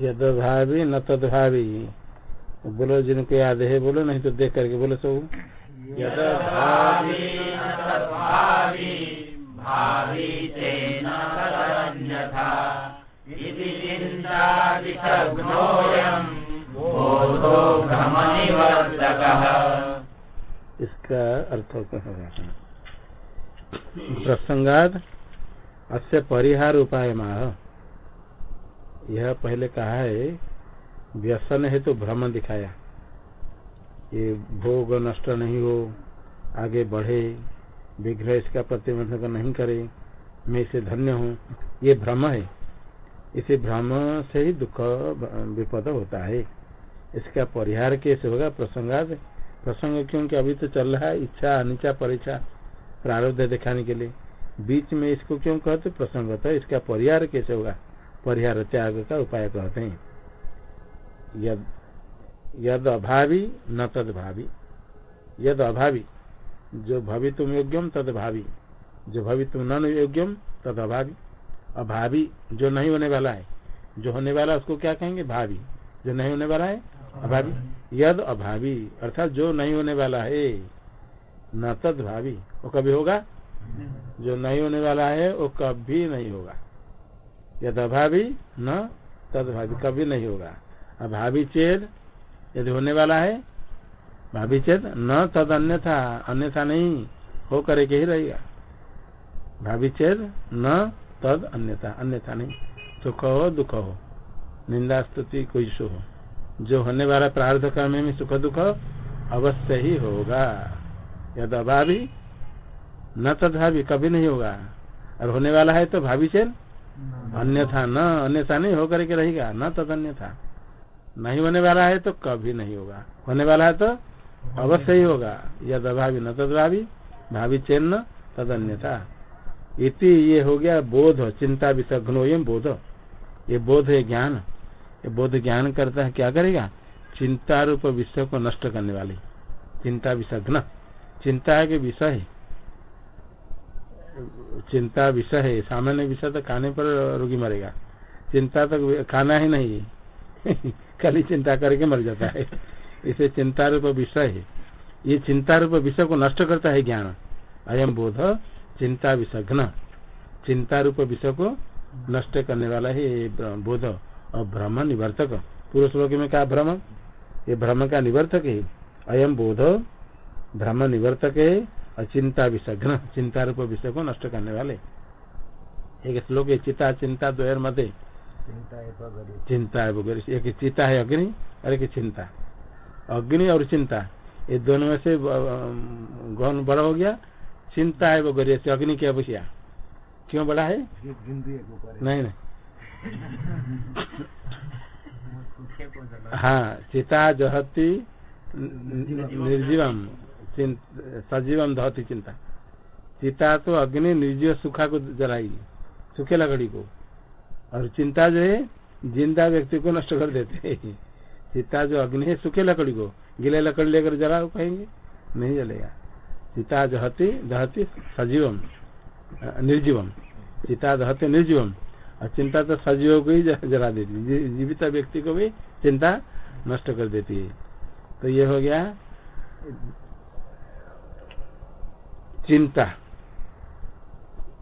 यद भावी न तद भावी बोलो जिनको याद है बोलो नहीं तो देख करके बोलो सब। इसका अर्थ प्रसंगाद अस्य परिहार उपाय माह यह पहले कहा है, व्यसन है तो भ्रम दिखाया। ये भोग नष्ट नहीं हो, आगे बढ़े, विग्रह इसका प्रतिबंधक नहीं करे, मैं इसे धन्य हूँ। ये भ्रम है। इसे भ्रम से ही दुख विपद होता है। इसका परिहार कैसे होगा प्रसंगाद? प्रसंग क्योंकि अभी तो चल रहा है, इच्छा, अनिच्छा, परीक्षा, प्रारब्ध दिखाने के लिए। बीच में इसको क्यों कहते? प्रसंग होता है इसका परिहार कैसे होगा? परिहार त्याग का उपाय कहते हैं। यद यद अभावी न तद भावी। यद अभावी, जो भवितुम योग्यम तद भावी। जो भवितुम न योग्यम तद अभावी। अभावी जो नहीं होने वाला है, जो होने वाला उसको क्या कहेंगे? भावी। जो नहीं होने वाला है, अभावी। यद अभावी, अर्थात जो नहीं होने वाला है, न तद भावी, वो कभी होगा? जो नहीं होने वाला है, वो कभी नहीं होगा। यद अभावी न तद भावी कभी नहीं होगा। अभावी चेद यदि होने वाला है भाभी चेत न तद अन्यथा अन्यथा नहीं हो करे के ही रहेगा। भाभी चेत न तद अन्यथा अन्यथा नहीं। सुख हो दुख हो, निंदा स्तुति कोई सो हो। जो होने वाला प्रार्थ कर्म में सुख दुख अवश्य ही होगा। यद अभावी न तद भावी कभी नहीं होगा। और होने वाला है तो भाभी चेत अन्यथा न, अन्यथा नहीं होकर के रहेगा। न तद अन्यथा। नहीं होने वाला है तो कभी नहीं होगा। होने वाला है तो अवश्य ही होगा। यद अभावी, न तद भावी चेन्न, तद अन्यथा। इति ये हो गया बोध, चिंता विसघ्नो ये बोध। ये बोध है ज्ञान। ये बोध ज्ञान करता है, क्या करेगा? चिंता रूप विषय को नष्ट करने वाली। चिंता विसघ्न। चिंता कि विषय। है चिंता विषय है, सामान्य विषय तो खाने पर रोगी मरेगा। चिंता तो खाना ही नहीं। खाली चिंता करके मर जाता है। इसे चिंता रूप विषय है। ये चिंता रूप विषय को नष्ट करता है ज्ञान। अयम बोध चिंता विसघ्न चिंता रूप विषय को नष्ट करने वाला है ये बोध। और भ्रम निवर्तक। पूर्व श्लोक में कहा भ्रम। ये भ्रम का निवर्तक है। अयम बोध भ्रम निवर्तक है। और चिंता विसघ्न चिंता रूप विषय को नष्ट करने वाले। एक श्लोक है चिता चिंता द्वयर मध्य चिंता है वगैरह एक चिता है अग्नि और एक चिंता। अग्नि और चिंता। ये दोनों में से गौन बड़ा हो गया। चिंता है वगैरह से अग्नि की अपेक्षा क्यों बड़ा है? नहीं नहीं। हाँ चिता जहती निर्जीवम। सजीवम दहती चिंता चिता तो अग्नि निर्जीव सुखा को जलाएगी सूखे लकड़ी को और चिंता जो है, ज़िंदा व्यक्ति को नष्ट कर देते है। चिता जो अग्नि है, सूखे लकड़ी को गिले लकड़ी लेकर जला कहेंगे, नहीं जलेगा। चिता जहती दहती सजीवम निर्जीवम चिता दहते निर्जीवम और चिंता तो सजीव को ही जला देती जीवित व्यक्ति को भी चिंता नष्ट कर देती है। तो ये हो गया चिंता।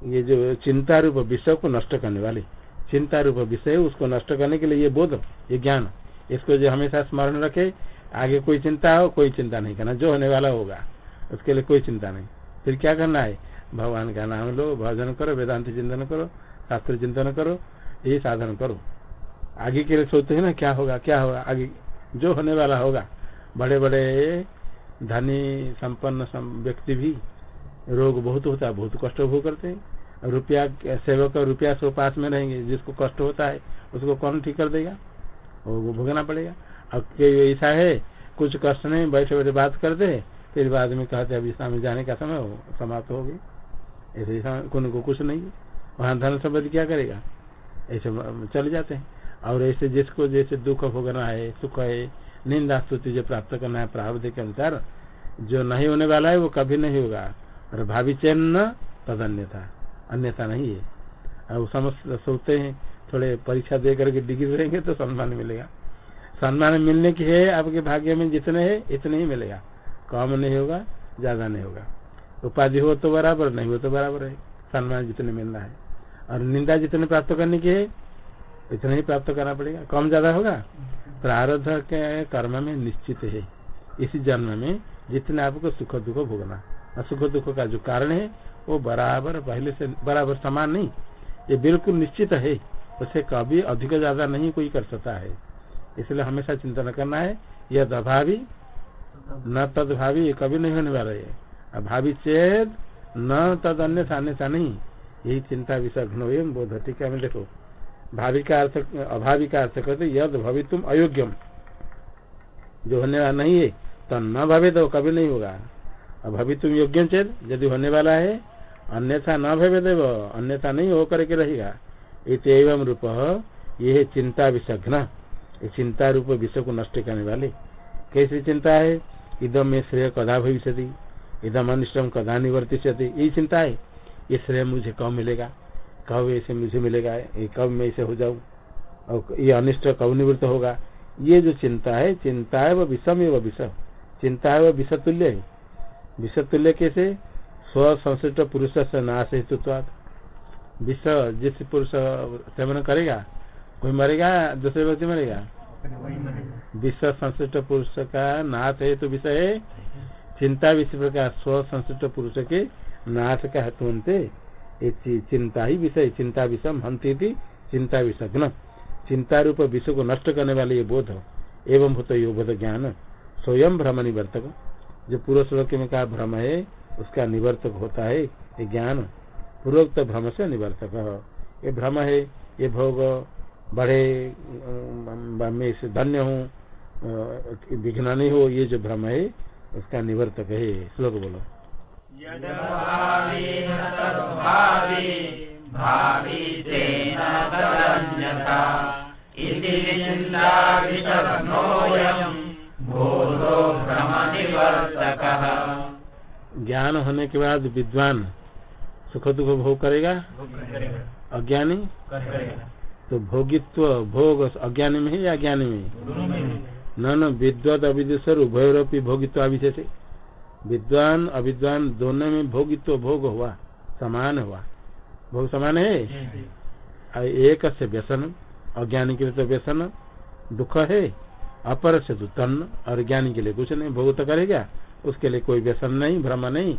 ये जो चिंता रूप विषय को नष्ट करने वाली। चिंता रूप विषय उसको नष्ट करने के लिए ये बोध, ये ज्ञान। इसको जो हमेशा स्मरण रखे, आगे कोई चिंता हो, कोई चिंता नहीं करना। जो होने वाला होगा, उसके लिए कोई चिंता नहीं। फिर क्या करना है? भगवान का नाम लो, भजन करो, वेदांत चिंतन करो, शास्त्र चिंतन करो यही साधन करो। आगे के लिए सोचते है ना, क्या होगा क्या होगा? आगे जो होने वाला होगा बड़े बड़े धनी, संपन्न व्यक्ति भी रोग बहुत होता है, बहुत कष्ट भोग करते हैं। रुपया, सेवक रुपया सो पास में रहेंगे, जिसको कष्ट होता है, उसको कौन ठीक कर देगा? वो भोगना पड़ेगा। अब कई ऐसा है, कुछ कष्ट नहीं बैठे बैठे बात करते हैं, फिर बाद में कहते अभी में जाने का समय हो, समाप्त हो गई ऐसे को कुछ नहीं वहाँ धन संबंध क्या करेगा? ऐसे चले जाते हैं। और ऐसे जिसको जैसे दुख भोगना है, सुख है, निंदा स्तुति जो प्राप्त करना है प्रावध के अनुसार, जो नहीं होने वाला है, वो कभी नहीं होगा। और भावी चैन न तद अन्यथा अन्यथा नहीं है। और समझ सोचते हैं, थोड़े परीक्षा दे करके डिग्री रहेंगे तो सम्मान मिलेगा। सम्मान मिलने की है आपके भाग्य में जितने है, इतने ही मिलेगा। कम नहीं होगा, ज़्यादा नहीं होगा। उपाधि हो तो बराबर, नहीं हो तो बराबर है। सम्मान जितने मिलना है। और निंदा जितने प्राप्त करने की है, इतना ही प्राप्त करना पड़ेगा। कम ज़्यादा होगा? प्रारब्ध के कर्म में निश्चित है। इसी जन्म में जितने आपको सुख दुख भोगना। सुख दुख का जो कारण है, वो बराबर पहले से, बराबर समान नहीं। ये बिल्कुल निश्चित है, उसे कभी अधिक ज़्यादा नहीं कोई कर सकता है। इसलिए हमेशा चिंतन करना है, यह अभावी न तद भावी कभी नहीं होने वाला है। अभावी चेत, न तद अन्य अन्यथा नहीं। यही चिंता विषय घन बोध ठीक है देखो। भावी का अर्थ, अभावी का अर्थ करते यद भवि तुम अयोग्यम। जो होने वाला नहीं है तो न भवे तो कभी नहीं होगा। अभवि तुम योग्य चेत। यदि होने वाला है, अन्यथा न भवे देव, अन्यथा नहीं हो करके रहेगा। एवं रूप ये चिंता विषघ्न चिंता रूप विषय को नष्ट करने वाले। कैसी चिंता है? इदम में श्रेय कदा भविष्य इदम अनिष्टम कदा निवर्तिष्य यही चिंता है। ये श्रेय मुझे कब मिलेगा? कब ऐसे मुझे मिलेगा? ये कब मैं ऐसे हो जाऊँ? और ये अनिष्ट कब निवृत्त होगा? ये जो चिंता है चिंता है वह विषम है वह विषम। चिंता है वह विषय तुल्य है। विषय तुल्य कैसे स्व संश्लिष्ट पुरुष से नाश हेतुत्वाद विष, जिस पुरुष सेवन करेगा, कोई मरेगा, दूसरे व्यक्ति मरेगा? विश्व संश्लिष्ट पुरुष का नाश है तो विषय है। चिंता विश्व प्रकार स्व संश्लिष्ट पुरुष के नाश का हेतु चिंता ही विषय चिंता विषम हंती थी चिंता विषग्न। चिंता रूप विषय को नष्ट करने वाले ये बोध एवं भूत बोध ज्ञान। स्वयं भ्रम निवर्तक जो पूर्व श्लोक में कहा, भ्रम है, उसका निवर्तक होता है, ये ज्ञान पूर्वोक्त भ्रम से निवर्तक ये भ्रम है, ये भोग बड़े मैं से धन्य हूँ विघ्न नहीं हो, ये जो भ्रम है, उसका निवर्तक है, श्लोक बोलो। ज्ञान होने के बाद विद्वान सुख दुख भोग करेगा? अज्ञानी? तो भोगित्व भोग अज्ञानी में है या ज्ञानी में न न विद्वत अविदुषर उभयोरपी भोगित्व अभिशेष विद्वान अविद्वान दोनों में भोगित्व भोग हुआ समान हुआ। भोग समान है? एक से व्यसन अज्ञानी के लिए तो व्यसन दुख है अपर से तो तन्न और ज्ञानी के लिए कुछ नहीं भोग तो करेगा। उसके लिए कोई व्यसन नहीं भ्रम नहीं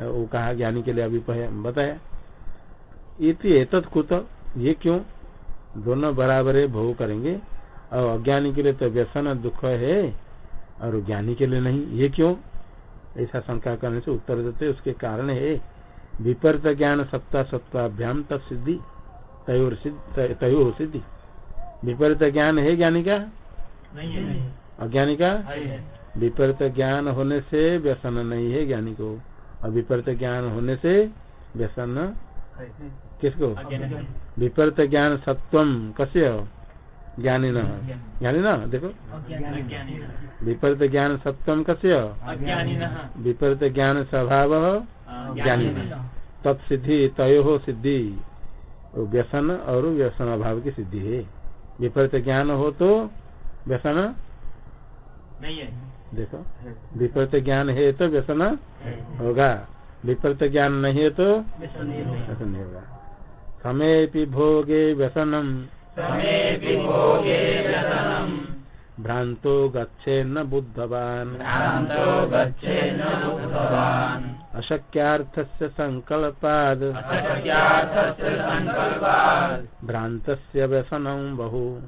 वो कहा ज्ञानी के लिए अभी बताया। इति कुत ये क्यों? दोनों बराबर है भोग करेंगे। और अज्ञानी के लिए तो व्यसन दुख है और ज्ञानी के लिए नहीं ये क्यों? ऐसा शंका करने से उत्तर देते उसके कारण है। विपरीत ज्ञान सत्ता सत्ताभ्याम तब सिद्धि तय सिद्धि। विपरीत ज्ञान है ज्ञानी का? नहीं है अज्ञानी का? विपरीत ज्ञान होने से व्यसन नहीं है ज्ञानी को। और विपरीत ज्ञान होने से व्यसन किसको? विपरीत ज्ञान सत्वम कस्य? ज्ञानी न ज्ञानी न देखो विपरीत ज्ञान सत्वम कस्य? विपरीत ज्ञान स्वभाव? ज्ञानी न तत्सिद्धि तय हो सिद्धि व्यसन और व्यसन अभाव की सिद्धि है। विपरीत ज्ञान हो तो व्यसन नहीं है। देखो। विपरीत ज्ञान है तो व्यसन होगा। विपरीत ज्ञान नहीं है तो व्यसन नहीं होगा। समय भोगे व्यसनम। भ्रांतो गच्छे न बुद्धवान। अशक्यार्थ से संकल्पाद। भ्रांत व्यसनम बहु।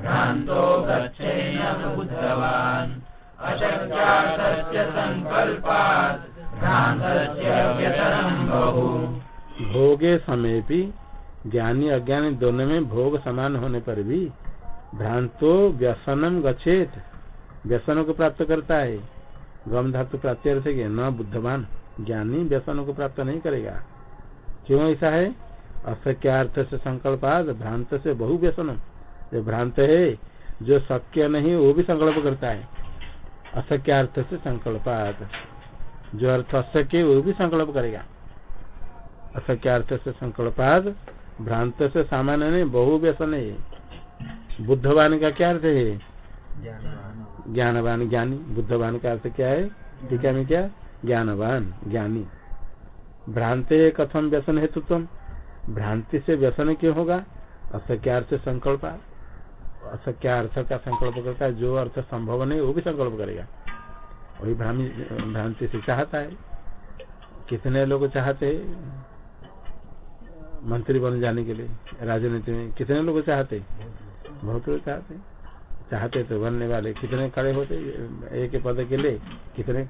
भ्रांतो भोगे समय भी ज्ञानी अज्ञानी दोनों में भोग समान होने पर भी भ्रांतो व्यसनम गच्छेत। व्यसनों को प्राप्त करता है। गम धातु प्राप्त न बुद्धवान। ज्ञानी व्यसनों को प्राप्त नहीं करेगा। क्यों ऐसा है? असक्यार्थ से संकल्पाद भ्रांत से बहु व्यसन। जो भ्रांत है, जो शक्य नहीं, वो भी संकल्प करता है। असक्यार्थ से संकल्पात? जो अर्थ असत्य वो भी संकल्प करेगा। असत्य अर्थ से संकल्पाद भ्रांत से सामान्य नहीं, बहु व्यसन है। बुद्धवान का क्या अर्थ है? ज्ञानवान। ज्ञानी। बुद्धवान का अर्थ क्या है? टीका में क्या? ज्ञानवान। ज्ञानी। भ्रांति कथम व्यसन हेतु तुम भ्रांति से व्यसन क्यों होगा? असत्यार्थ संकल्प। असत्यार्थ का संकल्प करता है, जो अर्थ संभव नहीं, वो भी संकल्प करेगा। वही भ्रामी, भ्रांति से चाहता है। कितने लोग चाहते मंत्री बन जाने के लिए, राजनीति में कितने लोग चाहते बहुत लोग चाहते चाहते तो बनने वाले कितने खड़े होते एक पद के लिए कितने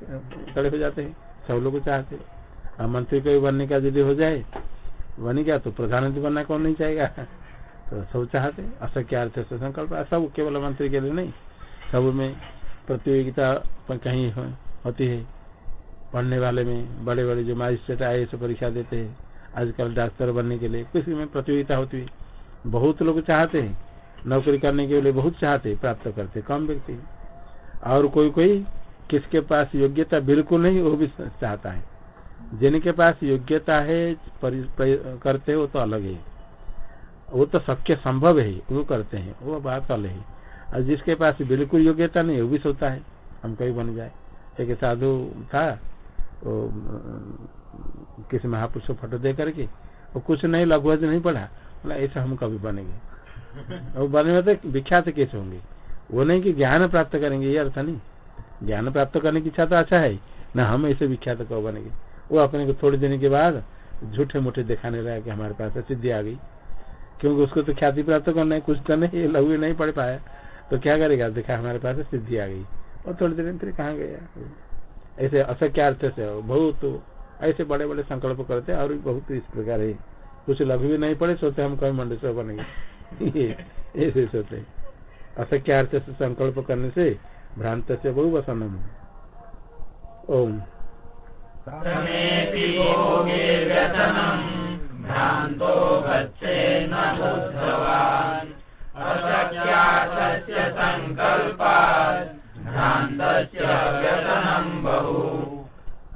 खड़े हो जाते हैं? सब लोग चाहते और मंत्री को भी बनने का यदि हो जाए बन गया तो प्रधानमंत्री बनना कौन नहीं चाहेगा? तो सब चाहते असक्य अर्थ से संकल्प सब केवल मंत्री के लिए नहीं, सब में प्रतियोगिता कहीं होती है। पढ़ने वाले में बड़े बड़े जो मजिस्ट्रेट आए परीक्षा देते हैं, आजकल डॉक्टर बनने के लिए किसी में प्रतियोगिता होती है। बहुत लोग चाहते हैं, नौकरी करने के लिए बहुत चाहते प्राप्त करते कम व्यक्ति। और कोई कोई किसके पास योग्यता बिल्कुल नहीं, वो भी चाहता है। जिनके पास योग्यता है करते वो तो अलग है। वो तो शक्य संभव है, वो करते हैं, वो बात अलग है। और जिसके पास बिल्कुल योग्यता नहीं, वो भी सोता है, हम कहीं बन जाए। एक साधु था, वो, किसी महापुरुष को फ़ोटो दे करके, वो कुछ नहीं लघुवज नहीं पढ़ा। बोला, ऐसा हम कभी बनेंगे। वो बने तो विख्यात कैसे होंगे। वो नहीं कि ज्ञान प्राप्त करेंगे, ये अर्थ नहीं। ज्ञान प्राप्त करने की इच्छा तो अच्छा है, न हम ऐसे विख्यात कब बनेंगे। वो अपने को थोड़े दिन के बाद झूठे मूठे दिखाने लगा कि हमारे पास सिद्धि आ गई। क्योंकि उसको तो ख्याति प्राप्त करना है, कुछ तो नहीं लघु नहीं पढ़ पाया। तो क्या करेगा? देखा, हमारे पास सिद्धि आ गई। और थोड़ी देर फिर कहाँ गया? ऐसे असक्य अर्थ से, बहुत ऐसे बड़े बड़े संकल्प करते और भी बहुत इस प्रकार है। कुछ लघु भी नहीं पड़े सोचते हम कभी मंडेश्वर बनेंगे ऐसे सोचते असक्य अर्थ से संकल्प करने से भ्रांत से बहु वसन ओम।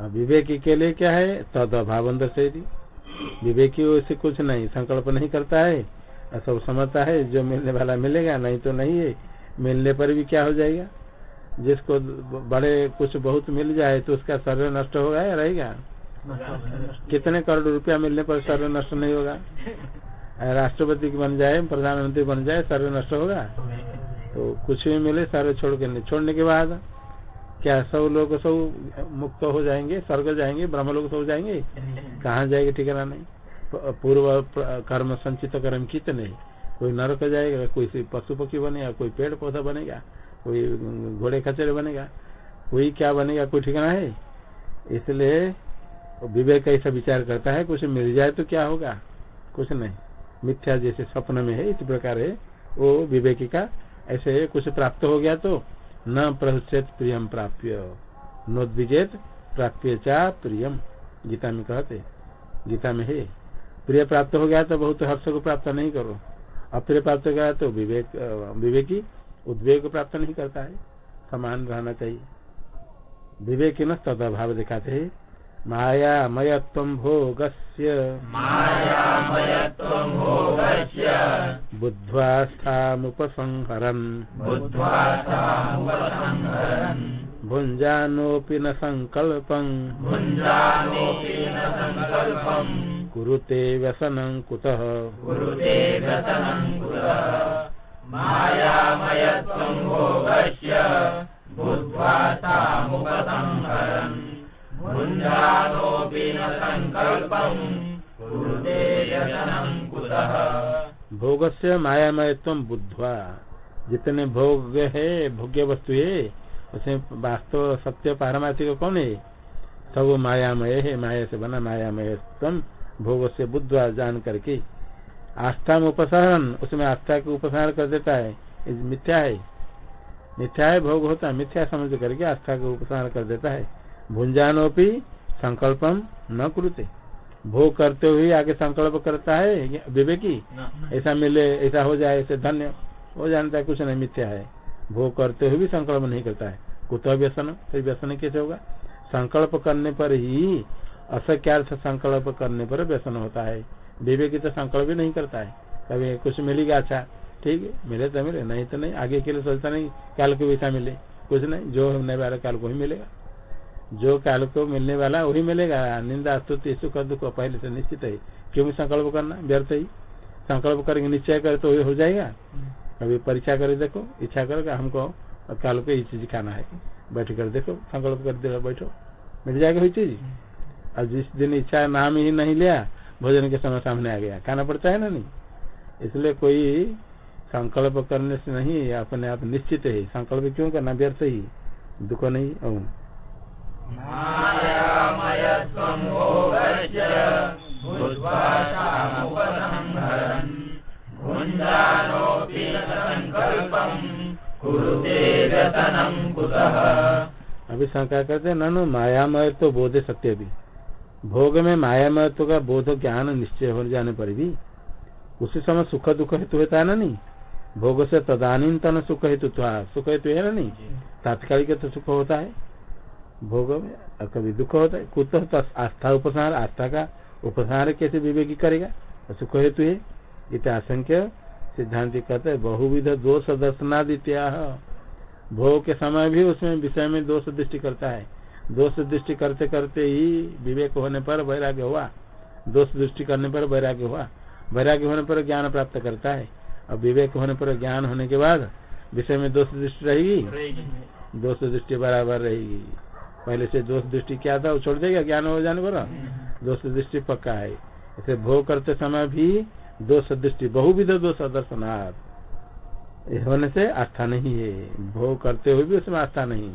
विवेकी के लिए क्या है? तद अभाव से विवेकी से कुछ नहीं, संकल्प नहीं करता है। सब समझता है, जो मिलने वाला मिलेगा, नहीं तो नहीं है। मिलने पर भी क्या हो जाएगा? जिसको बड़े कुछ बहुत मिल जाए तो उसका शरीर नष्ट होगा या रहेगा? कितने करोड़ रुपया मिलने पर शरीर नष्ट नहीं होगा? राष्ट्रपति बन जाए प्रधानमंत्री बन जाए शरीर नष्ट होगा? तो कुछ भी मिले शरीर छोड़ के नहीं। छोड़ने के बाद क्या सब लोग सब मुक्त हो जाएँगे स्वर्ग जाएँगे ब्रह्म लोग सब जाएँगे? कहाँ जाएँगे ठिकाना नहीं। पूर्व कर्म संचित कर्म कितने? कोई नरक जाएगा कोई पशु पक्षी बनेगा कोई पेड़ पौधा बनेगा? कोई घोड़े खचरे बनेगा, कोई क्या बनेगा, कोई ठिकाना है? इसलिए विवेक ऐसा विचार करता है, कुछ मिल जाए तो क्या होगा? कुछ नहीं। मिथ्या जैसे स्वप्न में है, इस प्रकार है। वो विवेकी का ऐसे कुछ प्राप्त हो गया तो न प्रहुचेत प्रियम प्राप्य नोद्विजेत प्राप्य चा प्रियम गीता में कहते गीता में है। प्रिय प्राप्त हो गया तो बहुत हर्ष को प्राप्त नहीं करो। अप्रिय प्राप्त हो गया तो विवेक विवेकी उद्वेग को प्राप्त नहीं करता है समान रहना चाहिए। विवेक न तद अभाव दिखाते है। मायामयत्व भोगस्य। मायामयत्वं भोगस्य। बुद्ध्वा स्थामुपसंहरन् बुद्ध्वा न संकल्प कुरुते व्यसनं कुतः। भोगस्य बुद्ध्वा सामुपसंहरन्। भुञ्जानोऽपि न सङ्कल्पम् भोग से जितने भोग है भोग्य वस्तु है उसमें वास्तव सत्य पारमार्थिक कौन है? सब मायामय है, माया से बना मायामय भोग से बुद्धवा जान करके। आस्था में उपसरण उसमें आस्था के उपसरण कर देता है। मिथ्या है। मिथ्या है भोग होता है। मिथ्या समझ करके आस्था को उपसरण कर देता है। भुंजानोपी संकल्पम न कुरुते। भोग करते हुए आगे संकल्प करता है विवेकी। ऐसा मिले ऐसा हो जाए ऐसे धन्य। हो जानता है कुछ नहीं मिथ्या है। भोग करते हुए भी संकल्प नहीं करता है। कुत व्यसन फिर व्यसन कैसे होगा? संकल्प करने पर ही असक्यार्थ संकल्प करने पर व्यसन होता है। विवेक तो संकल्प भी नहीं करता है। कभी कुछ मिलेगा अच्छा ठीक है, मिले तो मिले, नहीं तो नहीं, आगे के लिए सोचता नहीं काल को वैसा मिले। कुछ नहीं, जो होने वाला काल को ही मिलेगा। जो काल को मिलने वाला वही मिलेगा। निंदा, स्तुति, सुख, दुख पहले से निश्चित है। क्यों संकल्प करना, व्यर्थ ही। संकल्प करेंगे, निश्चय करे तो वही हो जाएगा। अभी परीक्षा करे, देखो, इच्छा करेगा, हमको काल को ये चीज़ खाना है। बैठ कर देखो, संकल्प कर दे बैठो। मिल जाएगा वही चीज़? और जिस दिन इच्छा नाम ही नहीं लिया भोजन के समय सामने आ गया। खाना पड़ता है ना नहीं? इसलिए कोई संकल्प करने से नहीं अपने आप निश्चित है। संकल्प क्यों करना? व्यर्थ ही। दुख नहीं अभी शंका करते ननु मायामय तो बोधे सत्य भी। भोग में माया महत्व का बोध ज्ञान निश्चय हो जाने पर भी उसी समय सुख दुख हेतु होता है ना नहीं? भोग से तदानीतन सुख हेतु सुख हेतु है ना नहीं? तात्कालिक तो सुख होता है। भोग में कभी दुख होता है कुत तो आस्था उपसार आस्था का उपसार कैसे विवेकी करेगा? सुख हेतु है। इत आशंक्य सिद्धांत कहते हैं बहुविध दोष दर्शनादित्या भोग के समय भी उसमें विषय में दोष दृष्टि करता है। दोष दृष्टि करते करते ही विवेक होने पर वैराग्य हुआ। दोष दृष्टि करने पर वैराग्य हुआ। वैराग्य होने पर ज्ञान प्राप्त करता है। और विवेक होने पर ज्ञान होने के बाद विषय में दोष दृष्टि रहेगी? दोष दृष्टि बराबर रहेगी। पहले से दोष दृष्टि क्या था, वो छोड़ देगा ज्ञान हो जाने पर? दोष दृष्टि पक्का है। इसे भोग करते समय भी दोष दृष्टि, बहुविध दोष दर्शनार्थ होने से आस्था नहीं है। भोग करते हुए भी उसमें आस्था नहीं।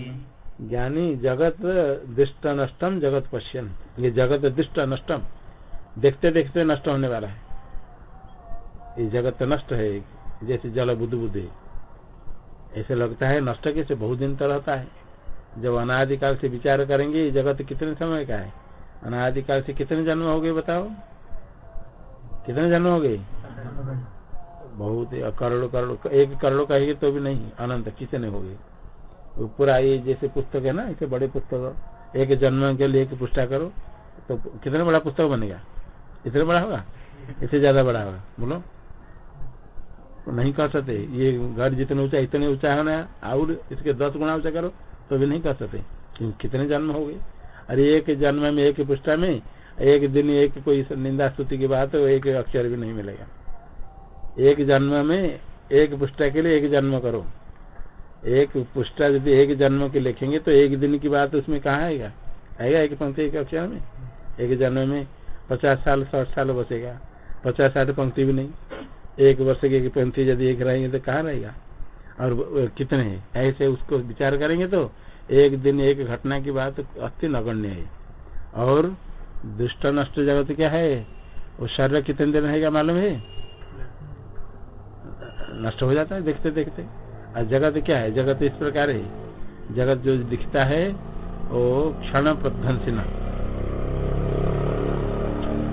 ज्ञानी जगत दृष्ट नष्टम, जगत पश्यन। ये जगत दृष्ट नष्टम। देखते देखते नष्ट होने वाला है। ये जगत नष्ट है। जैसे जल बुद्ध बुद्ध ऐसे लगता है नष्ट कैसे? बहुत दिन तक रहता है। जब अनादिकाल से विचार करेंगे, ये जगत कितने समय का है? अनादिकाल से कितने जन्म हो गए बताओ? कितने जन्म हो गए? बहुत। करोड़ों, करोड़। एक करोड़ का ही तो भी नहीं। अनंत। कितने हो गए? पूरा ये जैसे पुस्तक है ना ऐसे बड़े पुस्तक एक जन्म के लिए एक पुस्तक करो तो कितना बड़ा पुस्तक बनेगा? इतना बड़ा होगा? इससे ज़्यादा बड़ा होगा। बोलो। नहीं कर सकते। ये घर जितने ऊँचा, इतने ऊँचा होना और इसके दस गुना ऊँचा करो तो भी नहीं कर सकते। कितने जन्म हो गए? अरे एक जन्म में, एक पुस्तक में, एक दिन एक कोई निंदा स्तुति की बात तो एक अक्षर भी नहीं मिलेगा। एक जन्म में एक पुस्तक के लिए एक जन्म करो। एक पुस्तक यदि एक जन्म के लिखेंगे तो एक दिन की बात उसमें कहाँ आएगा? आएगा एक पंक्ति एक अक्षर में? एक जन्म में पचास साल, साठ साल बसेगा पचास साठ पंक्ति भी नहीं। एक वर्ष की एक पंक्ति यदि एक रहेंगे तो कहाँ रहेगा? और कितने है? ऐसे उसको विचार करेंगे तो एक दिन एक घटना की बात अति नगण्य है। और दुष्ट नष्ट जगत क्या है? वो शरीर कितने दिन रहेगा मालूम है? नष्ट हो जाता है देखते देखते और जगत क्या है? जगत इस प्रकार है। जगत जो दिखता है, वो क्षण प्रध्वंसी न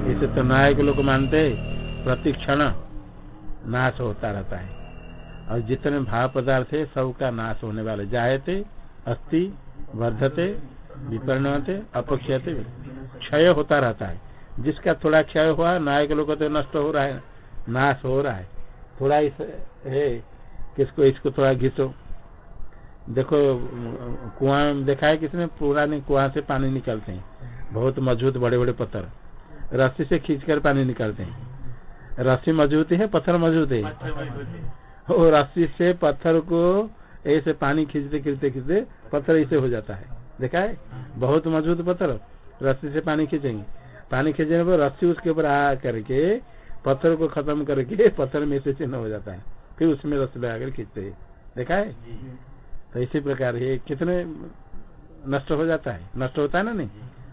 इसे तो नायक लोग मानते प्रति क्षण नाश होता रहता है। और जितने भाव पदार्थ है, सबका नाश होने वाले। जायते, अस्थि, वर्धते, विपरिणते, अपक्षयते, क्षय होता रहता है। जिसका थोड़ा क्षय हुआ, नायक लोग तो नष्ट हो रहा है। नाश हो रहा है। थोड़ा इस, है किसको इसको थोड़ा घिसो। देखो कुआँ देखा है किसने? पुराने कुआँ से पानी निकालते हैं। बहुत मज़बूत बड़े बड़े पत्थर। रस्सी से खींचकर पानी निकालते हैं। रस्सी मज़बूत है पत्थर मज़बूत है? और रस्सी से पत्थर को ऐसे पानी खींचते खींचते खींचते पत्थर ऐसे हो जाता है। देखा है? बहुत मज़बूत पत्थर। रस्सी से पानी खींचेंगे। पानी खींचने पर रस्सी उसके ऊपर आ करके पत्थर को खत्म करके पत्थर में से चिन्ह हो जाता है। फिर उसमें रस लगाकर खींचते है। देखा है? तो इसी प्रकार ये कितने नष्ट हो जाता है? नष्ट होता है ना नहीं?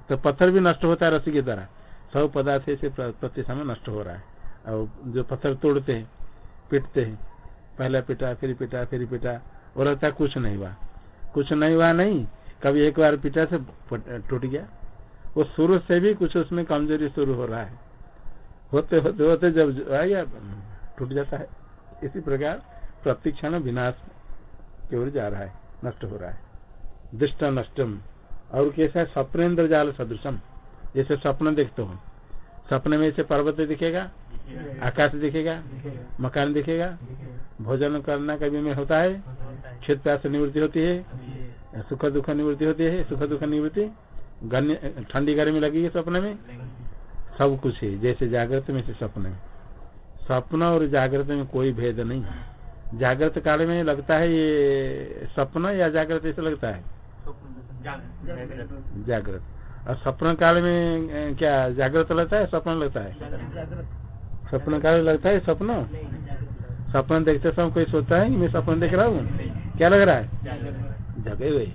तो पत्थर भी नष्ट होता है रस्सी के द्वारा सब पदार्थ से प्रति समय नष्ट हो रहा है। और जो पत्थर तोड़ते हैं पीटते हैं पहला पिटा फिर पिटा फिर पिटा वो लगता है कुछ नहीं हुआ। कुछ नहीं हुआ नहीं कभी एक बार पिटा से टूट गया। वो शुरू से भी कुछ उसमें कमज़ोरी शुरू हो रहा है। होते होते होते जब आ गया टूट जाता है। इसी प्रकार प्रतिक्षण विनाश की ओर जा रहा है, नष्ट हो रहा है। दृष्ट नष्टम और कैसा है? स्वप्नेन्द्र जाल सदृशम। जैसे स्वप्न देखते हो। सपने में ऐसे पर्वत दिखेगा, आकाश दिखेगा, मकान दिखेगा। भोजन करना कभी में होता है। क्षेत्र प्यास निवृत्ति होती है। सुख दुख निवृत्ति होती है। सुख दुख निवृत्ति। ठंडी गर्मी लगी है सपने में। सब कुछ है। जैसे जागृत में से सपने में। स्वप्न और जागृत में कोई भेद नहीं जागृत काल में लगता है ये सपना या जागृत, ऐसा लगता है? जागृत। और सपन काल में क्या जागृत लगता है, सपना लगता है? सपन काल में लगता है सपना? सपना देखते समय कोई सोचता है मैं सपना देख रहा हूँ? क्या लग रहा है? जगे हुए।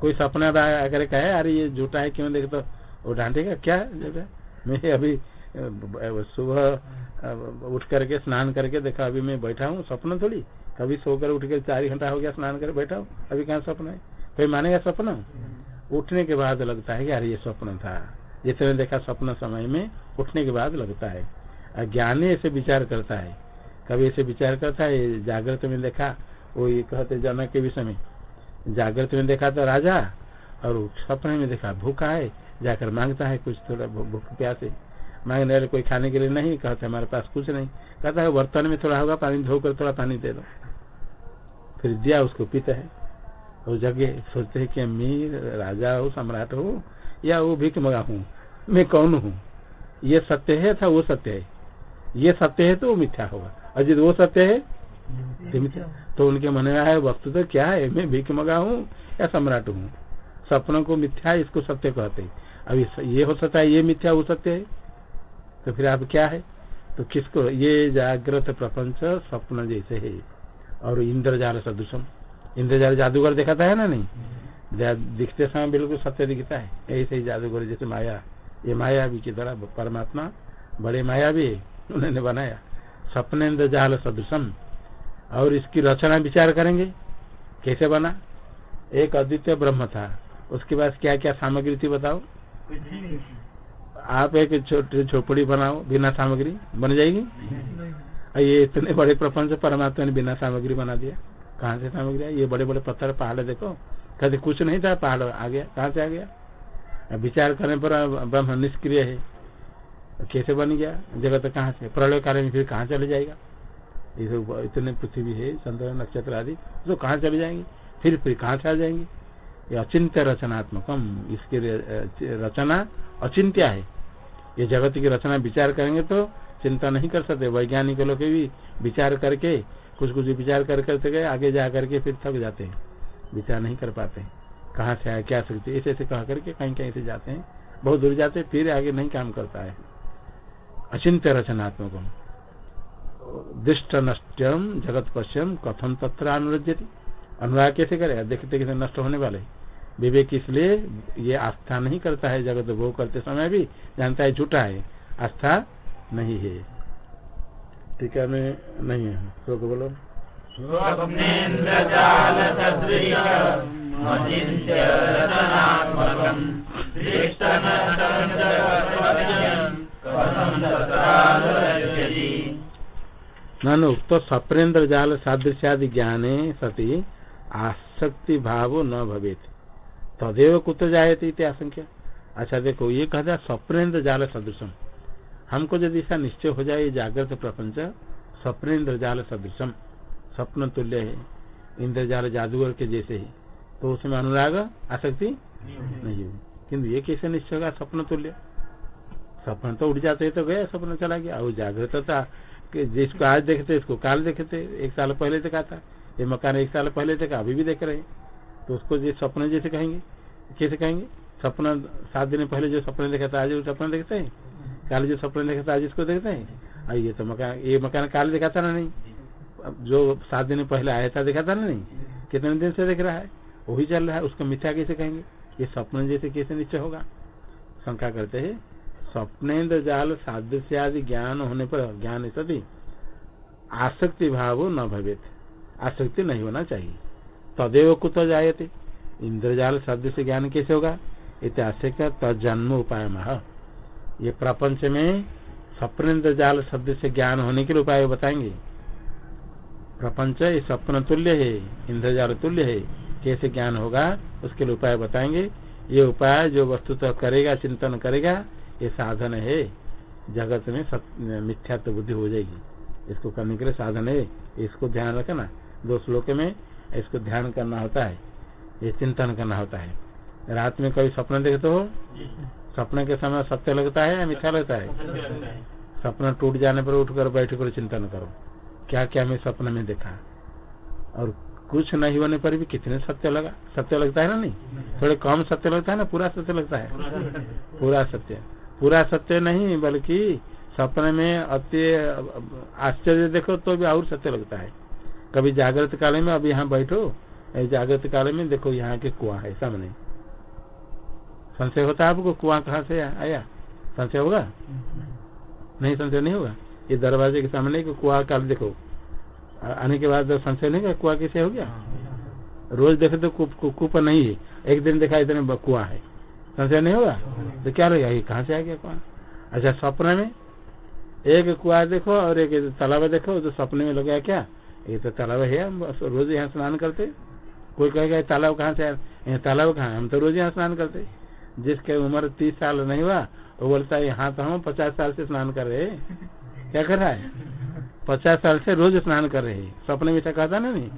कोई सपना अगर कहे, अरे, ये झूठा है, क्यों देख तो वो डांटेगा, क्या जगह मैं अभी सुबह उठ करके स्नान करके देखा, अभी मैं बैठा हूँ सपना थोड़ी। कभी सोकर उठ कर चार घंटा हो गया स्नान कर बैठा हूँ, अभी कहाँ सपना है? कोई मानेगा सपना उठने के बाद लगता है यार ये स्वप्न था। जैसे मैंने देखा, स्वप्न समय में उठने के बाद लगता है। ज्ञानी ऐसे विचार करता है। कभी ऐसे विचार करता है, जागृत में देखा वो ये कहते जनक के विषय में। जागृत में देखा तो राजा, और सपने में देखा, भूखा है, जाकर माँगता है कुछ थोड़ा भूख प्यासे। मांगने वाले कोई खाने के लिए नहीं? कहते हमारे पास कुछ नहीं। कहता है, बर्तन में थोड़ा होगा, पानी धोकर थोड़ा पानी दे दो। फिर दिया उसको पीता है। वो जगह सोचते है कि मैं राजा हो, सम्राट हो, या वो भिक मगा हूँ मैं कौन हूँ? ये सत्य है था वो सत्य है? ये सत्य है तो वो मिथ्या होगा। और यदि वो सत्य है? तो उनके मन में आया वस्तु तो क्या है? मैं भीख मगा हूँ या सम्राट हूँ? सपनों को मिथ्या इसको सत्य कहते हैं। ये हो सकता है ये मिथ्या, वो सत्य है? तो फिर आप क्या है? तो किसको? ये जागृत प्रपंच स्वप्न जैसे है। और इंद्रजाल सदृशम। इंद्रजाल जादूगर दिखाता है ना नहीं? दिखते समय बिल्कुल सत्य दिखता है। ऐसे ही जादूगर जैसे माया। ये माया भी की तरह परमात्मा बड़े माया भी उन्होंने बनाया। सपने इंद्रजाल सदृशम। और इसकी रचना विचार करेंगे। कैसे बना? एक अद्वितीय ब्रह्म था। उसके पास क्या क्या सामग्री थी बताओ? आप एक छोटी झोपड़ी बनाओ बिना सामग्री बन जाएगी? और ये इतने बड़े प्रपंच परमात्मा ने बिना सामग्री बना दिया। कहाँ से सामग्री ये बड़े बड़े पत्थर पहाड़ देखो। कभी कुछ नहीं था पहाड़ आ गया। कहाँ से आ गया? विचार करने पर ब्रह्म निष्क्रिय है। कैसे बन गया? जगत कहाँ से? प्रलय कार्य में फिर कहाँ चले जाएगा? ये इतने पृथ्वी है चंद्र नक्षत्र आदि तो कहाँ चले जाएँगे? फिर फिर कहाँ से आ जाएँगे? ये अचिंत्य रचनात्मकम। इसकी रचना अचिंत्य है। ये जगत की रचना विचार करेंगे तो चिंता नहीं कर सकते। वैज्ञानिक लोग भी विचार करके कुछ कुछ विचार कर करते गए, आगे जा करके फिर थक जाते हैं। विचार नहीं कर पाते। कहाँ से आया क्या सकते ऐसे ऐसे कहा करके कहीं कहीं से जाते हैं। बहुत दूर जाते फिर आगे नहीं काम करता है। अचिंत्य रचनात्मक। दृष्ट नष्टम जगत पश्चिम कथम तत्र अनुरजती अनुराग कैसे करे? देखते कैसे नष्ट होने वाले। विवेक इसलिए ये आस्था नहीं करता है जगत भोग करते समय भी जानता है झूठा है। आस्था नहीं है। टीका में नहीं है। श्लोक बोलो। ननु उक्त सप्रेन्द्र जाल सादृश्यादि ज्ञाने सती आसक्ति भाव न भवेत। तदेव कुत्र जायते आशंका अच्छा देखो, ये कहा कहता स्वप्नेन्द्र जाल सदृशम। हमको यदि ऐसा निश्चय हो जाए जागृत प्रपंच, स्वप्नेन्द्र जाल सदृशम। स्वप्न तुल्य है। इंद्रजाल जादूगर के जैसे ही। तो उसमें अनुराग, आसक्ति नहीं होगी। किन्तु ये कैसे निश्चय होगा? स्वप्न तुल्य। स्वप्न तो उठ जाते तो गया, स्वप्न चला गया। और जागृतता जिसको आज देखते इसको काल देखते एक साल पहले देखा था। ये मकान एक साल पहले देखा अभी भी देख रहे तो उसको जो सपने जैसे कहेंगे। कैसे कहेंगे? सपना सात दिन पहले जो सपने देखा था, आज वो सपना देखते हैं? काल जो सपने देखा था, आज इसको देखते हैं? और ये तो मकान, ये मकान काल देखा था ना नहीं। जो सात दिन पहले आया था देखा था ना नहीं? कितने दिन से देख रहा है? वही चल रहा है, उसको मिथ्या कैसे कहेंगे? ये स्वप्न जैसे कैसे निश्चय होगा? शंका करते है। स्वप्नेन्द्र जाल सादृश्य आदि ज्ञान होने पर ज्ञान सती आसक्ति भाव न भवित। आसक्ति नहीं होना चाहिए। तदेव कुत जायते इंद्रजाल शब्द से ज्ञान कैसे होगा? इतिहास का तजन्म उपाय ये प्रपंच में स्वप्न जाल शब्द से ज्ञान होने के लिए उपाय बताएँगे। प्रपंच ये स्वप्न तुल्य है, इंद्रजाल तुल्य है। कैसे ज्ञान होगा? उसके लिए उपाय बताएँगे। ये उपाय जो वस्तुतः करेगा, चिंतन करेगा, ये साधन है। जगत में मिथ्यात्व बुद्धि हो जाएगी। इसको करने के लिए साधन है। इसको ध्यान रखना। दो श्लोक में इसको ध्यान करना होता है, ये चिंतन करना होता है। रात में कभी सपना देखते हो? सपने के समय सत्य लगता है या मिथ्या लगता है? सपना टूट जाने पर उठकर बैठ कर चिंतन करो। क्या क्या मैं सपने में देखा? और कुछ नहीं होने पर भी कितने सत्य लगा? सत्य लगता है ना नहीं? थोड़े कम सत्य लगता है ना? पूरा सत्य लगता है। पूरा सत्य। पूरा सत्य नहीं, बल्कि सपने में अति आश्चर्य देखो तो भी और सत्य लगता है। कभी जागृत काल में अब यहाँ बैठो जागृत काल में देखो यहाँ के कुआ है सामने। संशय होता है आपको कुआ कहाँ से आया? संशय होगा? नहीं, संशय नहीं होगा। ये दरवाजे के सामने कुआ काल देखो। आने के बाद संशय नहीं कुआ कैसे हो गया? रोज देखे तो कूप नहीं है। एक दिन देखा इतने कुआ है। संशय नहीं होगा? तो क्या लगेगा ये कहाँ से आ गया कुआ? अच्छा सपने में एक कुआ देखो और एक तालाब देखो तो सपने में लगा क्या? ये तो तालाब है, हम रोज यहाँ स्नान करते। कोई कहेगा तालाब कहाँ से आया? तालाब कहाँ हम तो रोज यहाँ स्नान करते। जिसके उम्र तीस साल नहीं हुआ, वो बोलता है, यहाँ तो हम पचास साल से स्नान कर रहे क्या कर रहा है? पचास साल से रोज स्नान कर रहे सपने में कहता ना नहीं।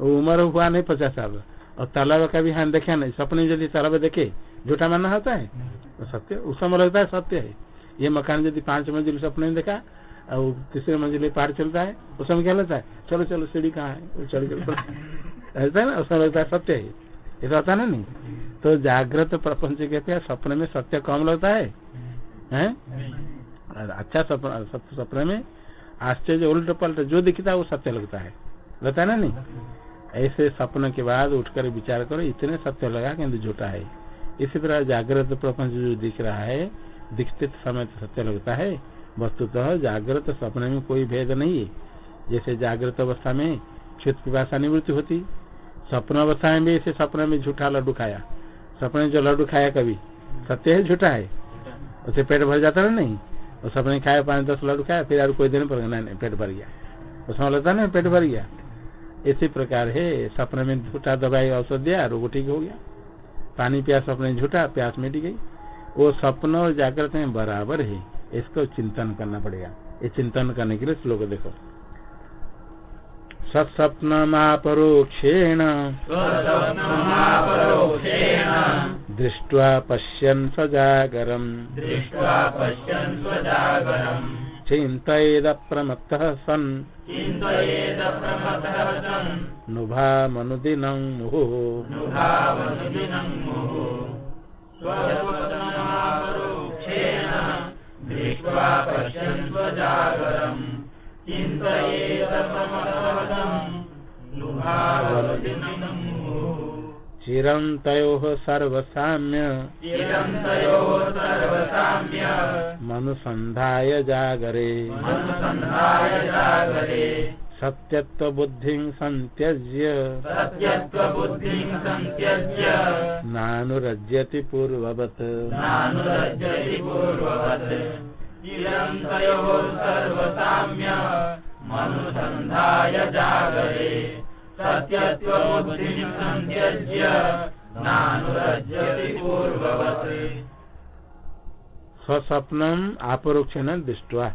वो उम्र हुआ नहीं पचास साल। और तालाब का भी हाथ देखा नहीं। सपने यदि तालाब देखे, झूठा मानना होता है? तो सत्य, उस समय लगता है सत्य है। ये मकान यदि पाँच मंजिल सपने में देखा और तीसरे मंजिल पहाड़ चलता है उस समय क्या लगता है? चलो चलो सीढ़ी कहाँ है? चढ़ ऐसा है ना? उसमें लगता है सत्य है। ये तो आता ना नहीं। तो जागृत प्रपंच के पे सपने में सत्य कम लगता है? हैं? अच्छा सपना सपने में आश्चर्य उल्ट पलट जो दिखता है वो सत्य लगता है। लगता है ना नहीं? ऐसे सपने के बाद उठकर विचार करो इतने सत्य लगा कि झूठा है। इसी तरह जागृत प्रपंच जो दिख रहा है दिखते समय तो सत्य लगता है। वस्तुतः जागृत सपने में कोई भेद नहीं है। जैसे जागृत अवस्था में क्षुत पिपाशा निवृत्ति होती, स्वप्न अवस्था में भी ऐसे सपने में झूठा लड्डू खाया। सपने जो लड्डू खाया कभी, सत्य है, झूठा है? उसे पेट भर जाता ना नहीं? और सपने खाया, पाँच दस लड्डू खाया, फिर और कोई दिन पर नहीं, पेट भर गया। उसमें लगता ना, पेट भर गया। इसी प्रकार है सपने में झूठा दवाई औषध दिया, रोग ठीक हो गया। पानी प्यास सपने झूठा, प्यास मिट गई। वो स्वप्न और जागृत में बराबर है। इसको चिंतन करना पड़ेगा। ये चिंतन करने के लिए श्लोक देखो। सत्स्वप्नमापरोक्षेण दृष्ट्वा पश्यन् सजागरम् दृष्ट्वा पश्यन् स्वजागरम्। चिन्तयेदप्रमत्तः सन्। सन्। नुभामनुदिनं मुहुः। दृष्ट्वा पश्यन् स्वजागरम् चिन्तयेदप्रमतः सन् नुभावनुदिनं मुहुः चिरं तयोः सर्वसाम्य। मनुसन्धाय जागरे। सत्यत्वबुद्धिं सन्त्यज्य सत्यत्वबुद्धिं सन्त्यज्य नानुरज्यति पूर्ववत्। नानुरज्यति पूर्ववत्। सन्त्यज्य नानुरज्यति पूर्ववत्। दृष्टवा।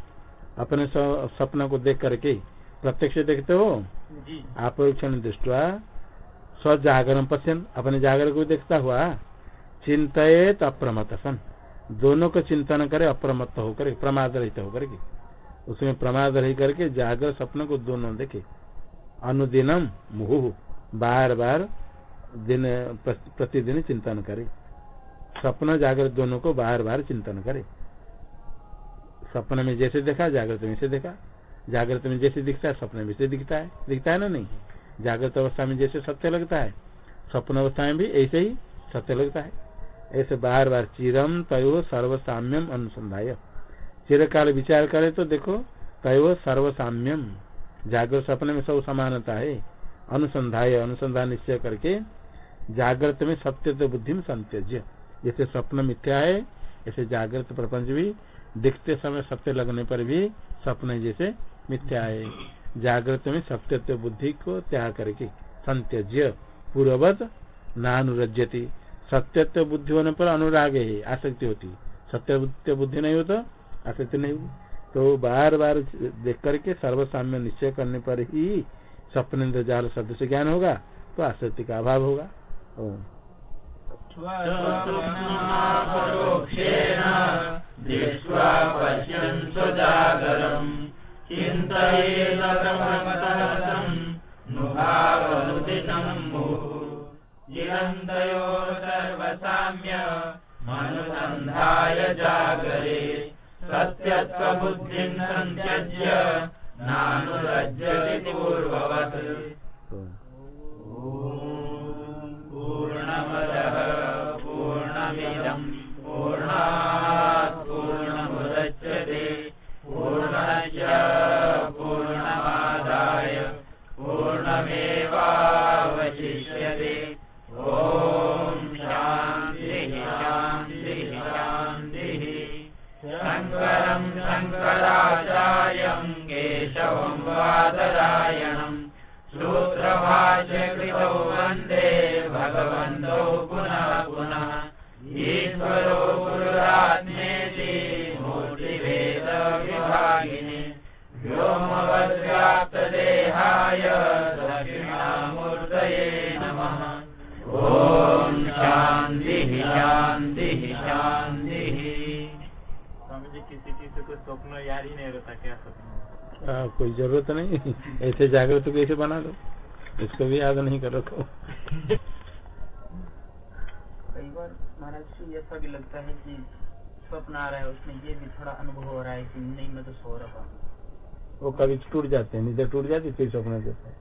अपने स्व- सपना को देख करके प्रत्यक्ष देखते हो? अपरोक्षण दृष्टवा स्वजागरण पश्यन अपने जागरण को देखता हुआ चिंतित अप्रमत सन दोनों को चिंतन करे, अप्रमत्त होकर प्रमाद रहित होकर के। उसमें प्रमाद रह करके जागर सपन को दोनों देखे। अनुदिनम मुहु, बार बार दिन प्रतिदिन चिंतन करे। सपना जागृत दोनों को बार बार चिंतन करे। सपने में जैसे देखा, जागृत में से देखा। जागृत में जैसे दिखता है, सपने में से दिखता है। दिखता है ना नहीं? जागृत अवस्था में जैसे सत्य लगता है, सपन अवस्था में भी ऐसे ही सत्य लगता है। ऐसे बार बार चिरम तय सर्वसाम्यम अनुसंधाय। चिरकाल विचार करे तो देखो, तय सर्वसाम्यम। जागृत सपने में सब समानता है। अनुसंधाय, अनुसंधान निश्चय करके जागृत में सत्य तो बुद्धि में संत्यज्य। जैसे स्वप्न मिथ्या है, ऐसे जागृत प्रपंच भी दिखते समय सत्य लगने पर भी स्वप्न जैसे मिथ्या है। जागृत में सत्य बुद्धि को त्याग करके संत्यज्य। पूर्ववत नानुरज्यति। सत्यत्व बुद्धि होने पर अनुराग है, आसक्ति होती। सत्य बुद्धि नहीं हो तो आसक्ति नहीं। होगी तो बार बार देख करके सर्वसाम्य निश्चय करने पर ही स्वप्न जाल शब्द से ज्ञान होगा तो आसक्ति का अभाव होगा। परोक्षेण चिरन्तयो सर्वसाम्य मनुसन्धाय जागरे सत्यत्वबुद्धिम् सन्त्यज्य नानुरज्यति पूर्ववत्। जागृत को कैसे बना दो इसको भी याद नहीं कर रखो। कई बार महाराज जी ऐसा भी लगता है कि स्वप्न आ रहा है उसमें ये भी थोड़ा अनुभव हो रहा है कि नहीं मैं तो सो रहा हूँ। वो कभी टूट जाते हैं नीचे टूट जाती फिर सपना देता है।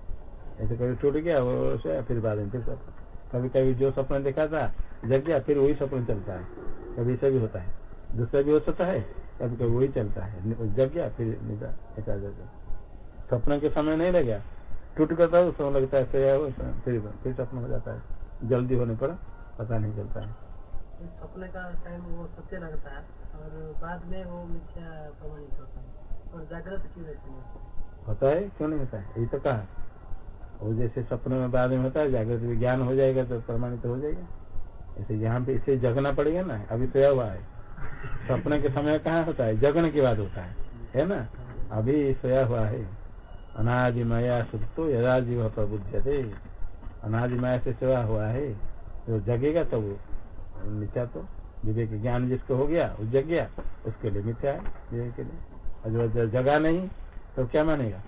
ऐसे कभी टूट गया वो सोया फिर बाद में फिर सपना कभी कभी जो सपना देखा था जग गया फिर वही सपना चलता है। कभी ऐसा भी होता है। दूसरा भी हो सकता है कभी कभी वही चलता है। जग गया फिर ऐसा जग सपना के समय नहीं लग टूट करता है उसमें लगता है फिर फिर सपना हो जाता है। जल्दी होने पर पता नहीं चलता है। सपने का टाइम वो सत्य लगता है और बाद में वो मिथ्या प्रमाणित होता है। और जागृत क्यों रहती है? होता है क्यों नहीं होता है? यही तो कहा। वो जैसे सपने में बाद में होता है जागृत विज्ञान हो जाएगा तो प्रमाणित हो जाएगा। ऐसे यहाँ पे इसे जगना पड़ेगा ना अभी सोया हुआ है। सपने के समय कहाँ होता है? जगने के बाद होता है। है ना? अभी सोया हुआ है। अनादि माया सुप्तो यदा जीव प्रबुद्ध थे माया से सेवा हुआ है जो जगेगा तब वो मिथ्या तो विवेक ज्ञान जिसको हो गया वो जग गया उसके लिए मिथ्या है विवेक के लिए। और जो जगा नहीं तो क्या मानेगा?